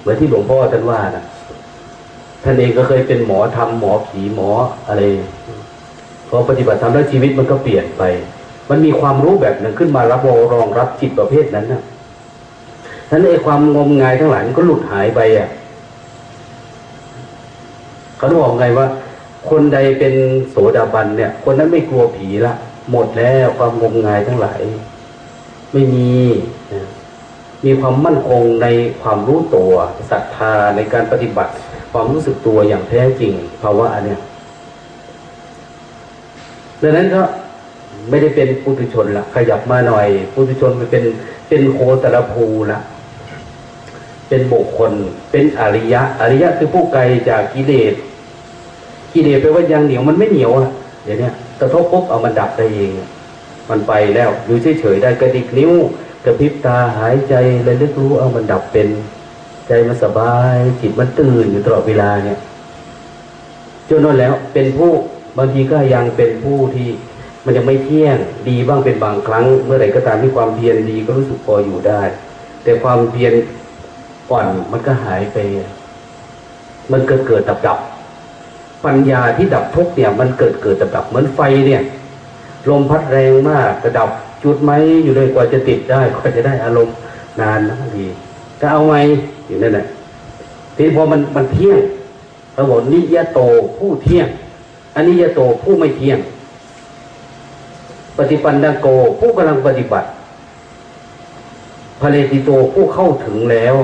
เหมือนที่หลวงพ่อท่านว่านะ ท่านเองก็เคยเป็นหมอทำหมอผีหมออะไรพอปฏิบัติธรรมแล้วชีวิตมันก็เปลี่ยนไป มันมีความรู้แบบหนึ่งขึ้นมารับรองรับจิตประเภทนั้นนะท่านไอ้ความงมงายทั้งหลายมันก็หลุดหายไปอะเขาบอกไงว่า คนใดเป็นโสดาบันเนี่ย คนนั้นไม่กลัวผีละหมดแล้วความงมงายทั้งหลาย ไม่มีมีความมั่นคงในความรู้ตัวศรัทธาในการปฏิบัติ ความรู้สึกตัวอย่างแท้จริงภาวะเนี่ยดังนั้นก็ไม่ได้เป็นปุถุชนละขยับมาหน่อยปุถุชนมันเป็นเป็นโคตรภูละเป็นบุคคล เป็นอริยะ อริยะคือผู้ไกลจากกิเลสกิเลสแปลว่ายังเหนียวมันไม่เหนียวอะเดี๋ยวนี้กระทบปุ๊บเอามันดับได้เอง มันไปแล้วอยู่เฉยๆได้กระดิกนิ้วกระพริบตาหายใจเลยลึกรู้เอามันดับเป็น ใจมันสบายจิตมันตื่นอยู่ตลอดเวลาเนี่ยจนนั่นแล้วเป็นผู้บางทีก็ยังเป็นผู้ที่มันยังไม่เที่ยงดีบ้างเป็นบางครั้ง เมื่อไหร่ก็ตามที่ความเพียรดีก็รู้สึกพออยู่ได้ แต่ความเพียรอ่อนมันก็หายไป มันเกิดเกิดดับดับปัญญาที่ดับทุกเนี่ย มันเกิดเกิดดับดับเหมือนไฟเนี่ยลมพัดแรงมากกระดับจุดไหมอยู่เลยกว่าจะติดได้กว่าจะได้อารมณ์นานนะ ดีก็เอาไหมอยู่นั่นแหละทีพอมันมันเที่ยงเราบอกนิยโตผู้เที่ยงอันนิยโตผู้ไม่เที่ยง ปฏิปันดังโกผู้กำลังปฏิบัติพาเลติโตผู้เข้าถึงแล้ว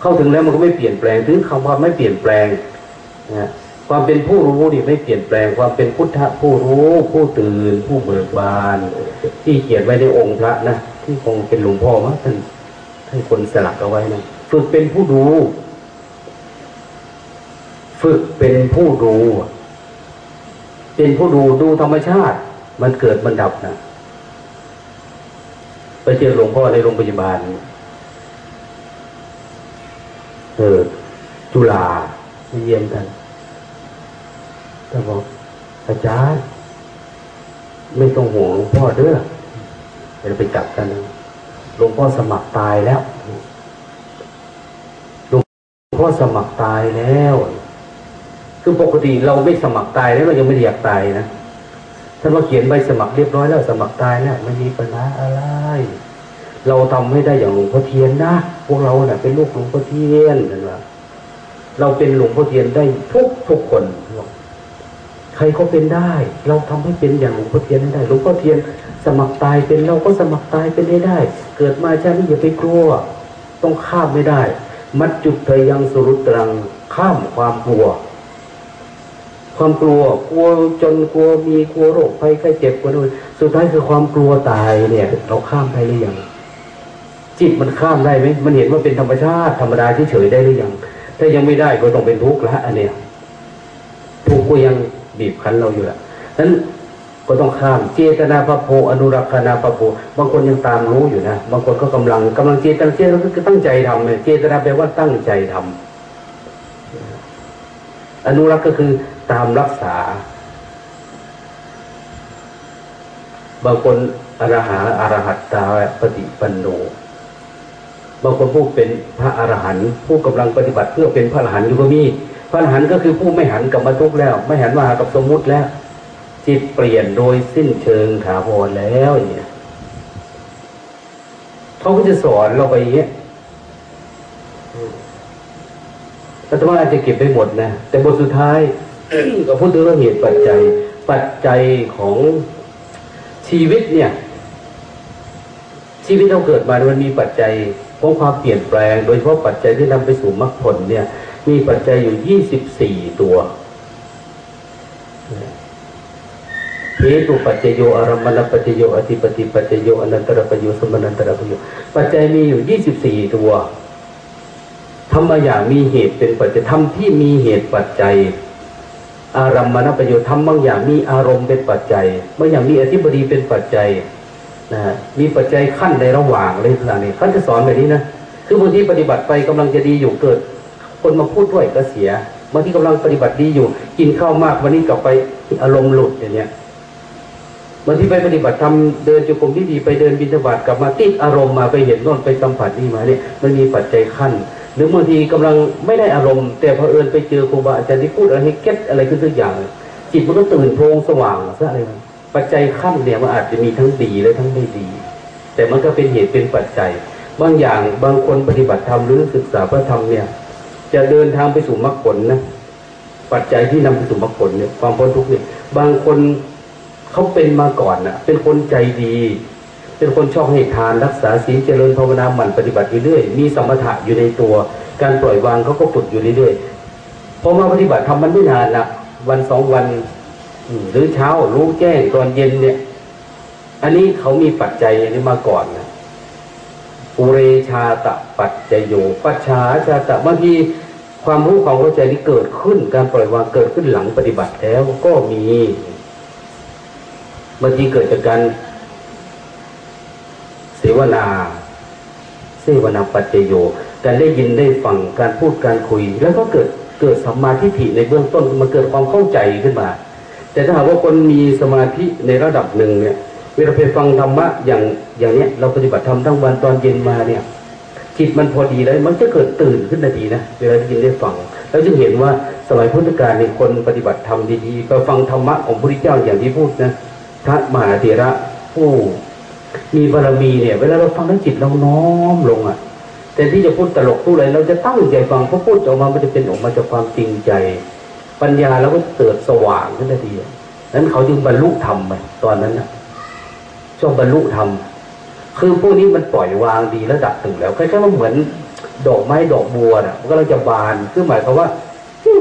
เข้าถึงแล้วมันก็ไม่เปลี่ยนแปลงถึงคำว่าไม่เปลี่ยนแปลงนะความเป็นผู้รู้นี่ไม่เปลี่ยนแปลงความเป็นพุทธผู้รู้ ผู้ตื่น ผู้เบิกบาน ที่เขียนไว้ในองค์พระนะ ที่คงเป็นหลวงพ่อมั้งท่านให้คนสลักเอาไว้นะฝึกเป็นผู้ดูฝึกเป็นผู้ดูเป็นผู้ดูดูธรรมชาติ มันเกิดมันดับนะไปเจอหลวงพ่อในโรงพยาบาลเออจุฬาไปเยี่ยมกันแต่บอกอาจารย์ไม่ต้องห่วงหลวงพ่อเด้อ เดี๋ยวไปจับกันหลวงพ่อสมัครตายแล้วหลวงพ่อสมัครตายแล้ว คือปกติเราไม่สมัครตายแล้วเรายังไม่อยากตายนะท่านว่าเขียนใบสมัครเรียบร้อยแล้วสมัครตายแล้วไม่มีปัญหาอะไร เราทำให้ได้อย่างหลวงพ่อเทียนนะพวกเราเนะ่ะเป็นลูกหลวงพ่อเทียนนั่นแหละเราเป็นหลวงพ่อเทียนได้ทุกทุกคนใครก็เป็นได้ เราทำให้เป็นอย่างหลวงพ่อเทียนได้หลวงพ่อเทียน สมัครตายเป็นเราก็สมัครตายเป็นได้ได้ เกิดมาชาตินี้อย่าไปกลัว ต้องข้ามไม่ได้ มัดจุดเธยังสุรุตรังข้ามความกลัว ความกลัว กลัวจนกลัวมีกลัวโรคภัยไข้เจ็บกลัวด้วยสุดท้ายคือความกลัวตายเนี่ย เราข้ามได้หรือยังจิตมันข้ามได้ไหมมันเห็นว่าเป็นธรรมชาติธรรมดาที่เฉยได้หรือยังถ้ายังไม่ได้ก็ต้องเป็นทุกข์ละอันเนี้ยทุกข์ก็ยังบีบคั้นเราอยู่ละนั้น ก็ต้องข้ามเจตนาปโพอนุรักษณาปโพบางคนยังตามรู้อยู่นะบางคนก็กำลังกำลังเจตนาเจตนาคือตั้งใจทำเลยเจตนาแปลว่าตั้งใจทำอนุรักษ์ก็คือตามรักษา บางคนอรหาอรหัตตาปฏิปันโนบางคนผู้เป็นพระอรหันต์ผู้กำลังปฏิบัติเพื่อเป็นพระอรหันต์อยู่ก็มีพระอรหันต์ก็คือผู้ไม่หันกับมาทุกแล้ว ไม่หันมาหากับสมมุติแล้ว จิตเปลี่ยนโดยสิ้นเชิงถาวรแล้วเงี้ยเขาก็จะสอนเราไปอย่างเงี้ยอาตมาอาจจะเก็บไปหมดนะ แต่บทสุดท้ายก็พูดถึงเรื่องเหตุปัจจัย ปัจจัยของชีวิตเนี่ย ชีวิตเราเกิดมา มันมีปัจจัยของความเปลี่ยนแปลง โดยเฉพาะปัจจัยที่นำไปสู่มรรคผลเนี่ย มีปัจจัยอยู่ยี่สิบสี่ตัว เหตุปัจจโยอารมณปัจจโยอธิปติปัจจโยอนันตระปโยสมนันตระปโยปัจจัยมีอยู่ยี่สิบสี่ตัวทำมอย่างมีเหตุเป็นปัจจัยทำที่มีเหตุปัจจัย อารมณประโยชน์ทำบางอย่างมีอารมณ์เป็นปัจจัยบางอย่างมีอธิบดีเป็นปัจจัยนะมีปัจจัยขั้นในระหว่างอะไรต่างๆนี่เขาจะสอนแบบนี้นะคือบางทีปฏิบัติไปกำลังจะดีอยู่เกิด คนมาพูดด้วยก็เสียบางทีกำลังปฏิบัติดีอยู่ กินข้าวมากวันนี้กลับไปอารมณ์หลุดอย่างเงี้ย บางทีไปปฏิบัติทำเดินจุกรมที่ดีไปเดินบิณฑบาตกลับมาติดอารมณ์มาไปเห็นโน่นไปสัมผัสนี่มาเนี่ยมันมีปัจจัยขั้น หรือบางทีกำลังไม่ได้อารมณ์ แต่พอเอิญไปเจอครูบาอาจารย์ที่พูดอะไรให้เก็ตอะไรขึ้นสักอย่าง จิตมันก็ตื่นโพลงสว่างซะอะไรปัจจัยขั้นเนี่ยมันอาจจะมีทั้งดีและทั้งไม่ดี แต่มันก็เป็นเหตุเป็นปัจจัย บางอย่างบางคนปฏิบัติธรรมหรือศึกษาพระธรรมเนี่ย จะเดินทางไปสู่มรรคผลนะปัจจัยที่นำไปสู่มรรคผลเนี่ยความพ้นทุกข์เนี่ยบางคน เขาเป็นมาก่อนนะเป็นคนใจดี เป็นคนชอบให้ทานรักษาศีลเจริญภาวนาหมั่นปฏิบัติเรื่อยมีสมถะอยู่ในตัว การปล่อยวางเขาก็ฝึกอยู่เรื่อยพอมาปฏิบัติทำมันไม่นานนะวันสองวันหรือเช้ารู้แจ้งตอนเย็นเนี่ย อันนี้เขามีปัจจัยอันนี้มาก่อนนะปุเรชาตะปัจจโยปัจฉาชาตะบางทีความรู้ความเข้าใจนี้เกิดขึ้น การปล่อยวางเกิดขึ้นหลังปฏิบัติแล้วก็มี บางทีเกิดจากการเสวนา เสวนาปัจจโย การได้ยินได้ฟังการพูดการคุย แล้วก็เกิดเกิดสัมมาทิฏฐิในเบื้องต้นมันเกิดความเข้าใจขึ้นมา แต่ถ้าหากว่าคนมีสมาธิในระดับหนึ่งเนี่ยเวลาไปฟังธรรมะอย่างอย่างเนี้ยเราปฏิบัติธรรมทั้งวันตอนเย็นมาเนี่ยจิตมันพอดีแล้วมันจะเกิดตื่นขึ้นนทีนะเวลาได้ยินได้ฟังแล้วจึงเห็นว่าสมัยพุทธกาลในคนปฏิบัติธรรมดีๆไปฟังธรรมะของพระพุทธเจ้าอย่างที่พูดนะ พระมหาเถระผู้มีบารมีเนี่ย เวลาเราฟังแล้วจิตเราน้อมลงอะ แต่ที่จะพูดตลกพูดอะไรเราจะตั้งใจฟังเพราะพูดออกมามันจะเป็นออกมาจากความจริงใจ ปัญญาเราก็เกิดสว่างขึ้นทันทีนั้นเขาจึงบรรลุธรรมไปตอนนั้นนะช่วงบรรลุธรรมคือพวกนี้มันปล่อยวางดีระดับถึงแล้วแคล้ายๆว่าเหมือนดอกไม้ดอกบัวน่ะมันก็เราจะบานคือหมายความว่า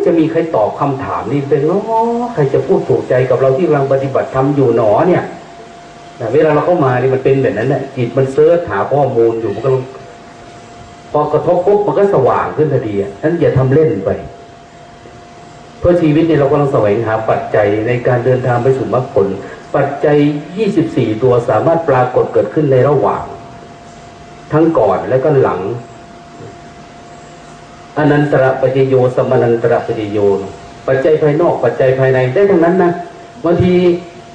จะมีใครตอบคำถามนี่เป็นเนาะใครจะพูดถูกใจกับเราที่กำลังปฏิบัติธรรมอยู่หนอเนี่ยเวลาเราเข้ามานี่มันเป็นแบบนั้นแหละจิตมันเสิร์ชหาข้อมูลอยู่มันก็พอกระทบปุ๊บมันก็สว่างขึ้นทันทีนั้นอย่าทำเล่นไป เพื่อชีวิตเนี่ยเรากำลังแสวงหาปัจจัยในการเดินทางไปสู่มรรคผล ปัจจัย 24 ตัวสามารถปรากฏเกิดขึ้นในระหว่าง ทั้งก่อนและก็หลัง อนันตระปัจโยสมานันตระปัจโย ปัจจัยภายนอกปัจจัยภายในได้ทั้งนั้นนะบางที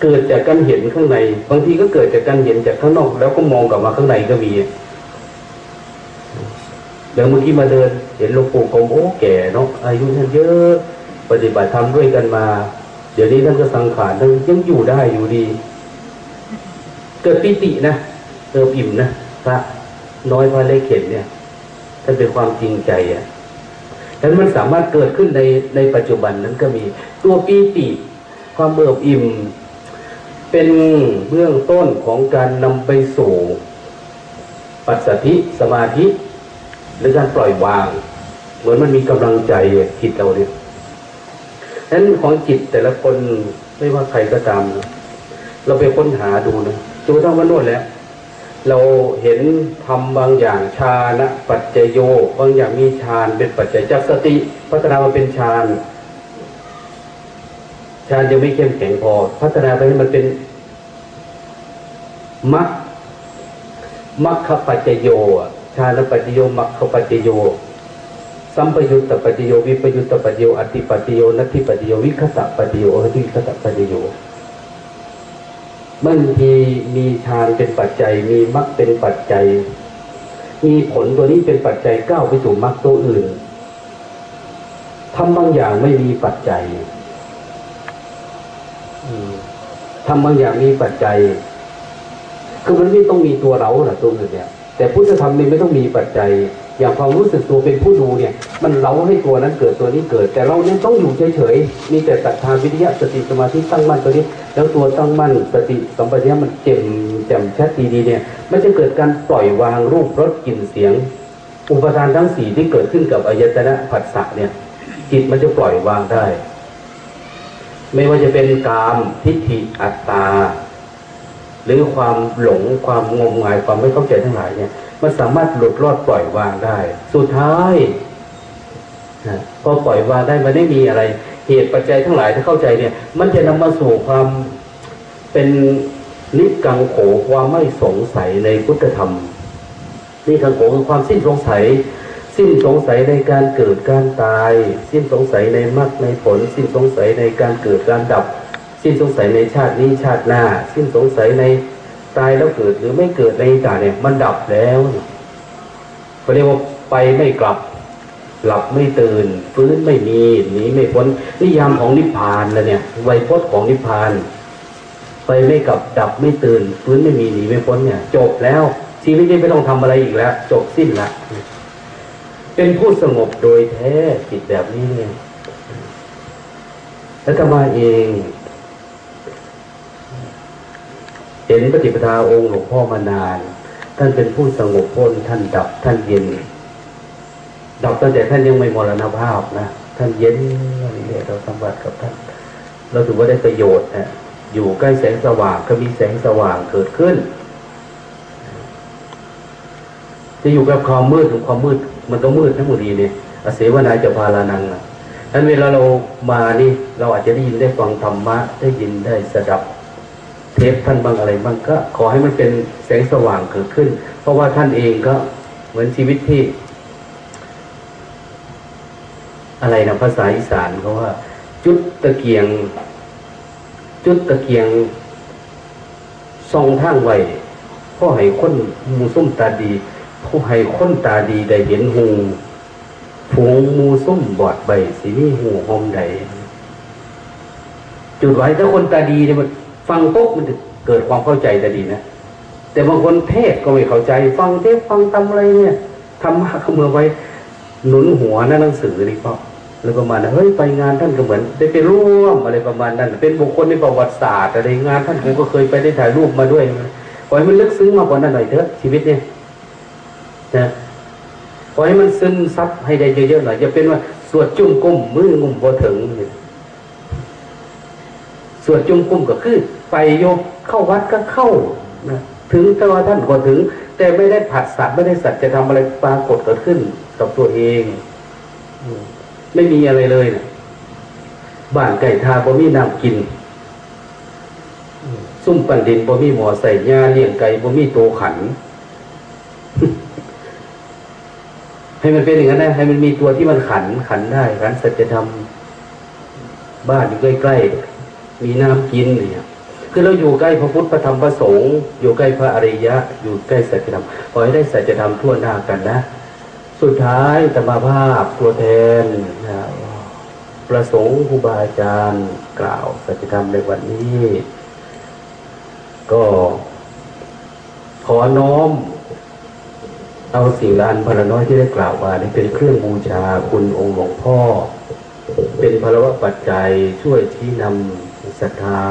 เกิดจากการเห็นข้างใน บางทีก็เกิดจากการเห็นจากข้างนอก แล้วก็มองกลับมาข้างในก็มีอย่างเมื่อกี้มาเดิน เห็นหลวงปู่กรมโอ้แก่เนาะอายุท่านเยอะปฏิบัติธรรมด้วยกันมา เดี๋ยวนี้ท่านก็สังขารท่านยังอยู่ได้อยู่ดี เกิดปิตินะเอออิ่มนะพระน้อยพระเล็กเข็นเนี่ยท่านเป็นความจริงใจอะ ฉะนั้นมันสามารถเกิดขึ้นในในปัจจุบันนั้นก็มีตัวปีติความเบิบอิ่ม เป็นเบื้องต้นของการนำไปสู่ปัสสธิสมาธิหรือการปล่อยวาง เหมือนมันมีกำลังใจจิตเราเนี่ยฉะนั้นของจิตแต่ละคนไม่ว่าใครก็ตามเราไปค้นหาดูนะจนกระทั่งวันนู้นแล้ว เราเห็นทำบางอย่างชานะปัจจโย บางอย่างมีฌานเป็นปัจจัยจากสติ พัฒนามาเป็นฌานฌานยังไม่เข้มแข็งพอ พัฒนาไปให้มันเป็นมัคมัคคปัจจโยฌานปัจจโยมัคคปัจจโย สัมปยุตตปัจจโยวิปยุตตปัจจโยอติปัจจโยนัตถิปัจจโยวิคตะปัจจโยอติวิคตะปัจจโย มันมีมีฌานเป็นปัจจัย มีมรรคเป็นปัจจัย มีผลตัวนี้เป็นปัจจัยก้าวไปสู่มรรคตัวอื่นทำบางอย่างไม่มีปัจจัยทำบางอย่างมีปัจจัย คือมันไม่ต้องมีตัวเราแหละตัวอื่นเนี่ย แต่พุทธธรรมนี่ไม่ต้องมีปัจจัย อย่างความรู้สึกตัวเป็นผู้ดูเนี่ย มันเล้าให้ตัวนั้นเกิดตัวนี้เกิด แต่เราเนี่ยต้องอยู่เฉยๆมีแต่ศรัทธาวิทยาสติสมาธิตั้งมั่นตัวนี้ แล้วตัวตั้งมั่นสติสัมปชัญญะมันเจ็มแจ่มชัดดีๆเนี่ยมันจะเกิดการปล่อยวางรูปรสกลิ่นเสียง อุปทานทั้งสี่ที่เกิดขึ้นกับอายตนะผัสสะเนี่ยจิตมันจะปล่อยวางได้ ไม่ว่าจะเป็นกามทิฏฐิอัตตา หรือความหลงความงมงายความไม่เข้าใจทั้งหลายเนี่ย มันสามารถหลุดรอดปล่อยวางได้ สุดท้ายนะพอปล่อยวางได้มันไม่มีอะไร เหตุปัจจัยทั้งหลายถ้าเข้าใจเนี่ย มันจะนำมาสู่ความเป็นนิกังโขความไม่สงสัยในพุทธธรรมนิกังโขคือความสิ้นสงสัย สิ้นสงสัยในการเกิดการตาย สิ้นสงสัยในมรรคในผล สิ้นสงสัยในการเกิดการดับ สิ้นสงสัยในชาตินี้ชาติหน้า สิ้นสงสัยในตายแล้วเกิดหรือไม่เกิดในต่างเนี่ยมันดับแล้วเขาเรียกว่าไปไม่กลับ หลับไม่ตื่น ฟื้นไม่มีหนีไม่พ้นนิยามของนิพพานแล้วเนี่ยไวยพจน์ของนิพพาน ไปไม่กลับดับไม่ตื่น ฟื้นไม่มีหนีไม่พ้นเนี่ย จบแล้วชีวิตนี้ไม่ต้องทำอะไรอีกแล้ว จบสิ้นละเป็นผู้สงบโดยแท้จิตแบบนี้เนี่ยแล้วทำไมาเอง เห็นปฏิปทาองค์หลวงพ่อมานาน ท่านเป็นผู้สงบพ้นท่านดับท่านเย็น ดับตั้งแต่ท่านยังไม่มรณภาพนะท่านเย็นนี่เนี่ยเราสัมผัสกับท่าน เราถือว่าได้ประโยชน์นะอยู่ใกล้แสงสว่างก็มีแสงสว่างเกิดขึ้น จะอยู่กับความมืดหรือความมืด มันต้องมืดทั้งหมดนี้เนี่ยอาเสวนาจะพาลานังนะนั้นเวลาเรามานี่ เราอาจจะได้ยินได้ฟังธรรมะ ได้ยินได้สดับ ปท่านบางอะไรบางก็ขอให้มันเป็นแสงสว่างเกิดขึ้น เพราะว่าท่านเองก็เหมือนชีวิตที่ อะไรนะภาษาอีสานเขาว่า จุดตะเกียง จุดตะเกียงส่องทางไว้พ่อให้คนมูส้มตาดีพ่อให้คนตาดีได้เห็นหูฝูงมูส้มบอดใบสีนี่หูหอมใดจุดไว้ถ้าคนตาดีเนี่ยมัน ฟังปุ๊บมันจะเกิดความเข้าใจตาดีนะแต่บางคนเทศก็ไม่เข้าใจ ฟังเทศฟังทำอะไรเนี่ยทำมากขมือไว้หนุนหัวหน้าหนังสือนี่ก็แล้วประมาณนั้นเฮ้ยไปงานท่านก็เหมือน ได้ไปร่วมอะไรประมาณนั้น เป็นบุคคลในประวัติศาสตร์อะไรงานท่านผมก็เคยไปได้ถ่ายรูปมาด้วยขอให้มันลึกซึ้งมากกว่านั้นหน่อยเถอะชีวิตเนี่ยนะขอให้มันซึมซับให้ได้เยอะๆหน่อยอย่าเป็นว่าสวดจุ่มกุ้มมืองุ่มพอถึง สวดจุมกุ้มก็คือไปโยกเข้าวัดก็เข้านะถึงแต่ว่าท่านก็ถึง แต่ไม่ได้ผัดสัตว์ไม่ได้สัตว์จะทำอะไรปรากฏเกิดขึ้นกับตัวเองไม่มีอะไรเลยนะบ้านไก่ทาบ่มีน้ำกินซุ่มปั่นดินบ่มีหมอใส่ยาเลี้ยงไก่บ่มีโตขัน ให้มันเป็นอย่างนั้นนะให้มันมีตัวที่มันขันขันได้ขันสัจธรรมบ้านอยู่ใกล้ๆ มีน้ำกินเนี่ยคือเราอยู่ใกล้พระพุทธพระธรรมพระสงฆ์อยู่ใกล้พระอริยะ อยู่ใกล้สัจธรรมขอให้ได้สัจธรรมทั่วหน้ากันนะ สุดท้ายธรรมภาพตัวแทนนะประสงค์ครูบาอาจารย์กล่าวสัจธรรมในวันนี้ ก็ขอน้อม เอาสิ่งลานพลน้อยที่ได้กล่าวมานี่เป็นเครื่องบูชาคุณองค์หลวงพ่อ เป็นพลวะปัจจัยช่วยชี้นำ ศรัทธา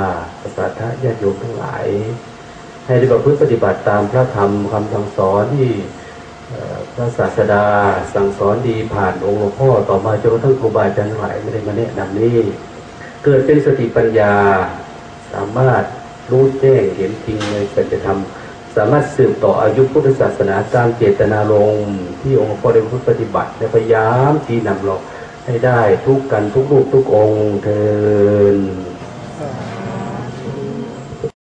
ประสาทญาติโยมทั้งหลาย ให้ได้ประพฤติปฏิบัติตามพระธรรมคำสั่งสอนที่พระศาสดาสั่งสอนดีผ่านองค์หลวงพ่อต่อมาจนกระทั่งครูบาอาจารย์หลายไม่ได้มาแนะนำนี้ เกิดเป็นสติปัญญา สามารถรู้แจ้งเห็นจริงในสัจธรรม สามารถสืบต่ออายุพุทธศาสนาตามเจตนารมณ์ที่องค์พ่อได้พุทธปฏิบัติและพยายามที่นำเราให้ได้ทุกกันทุกรูปทุกองค์เทิน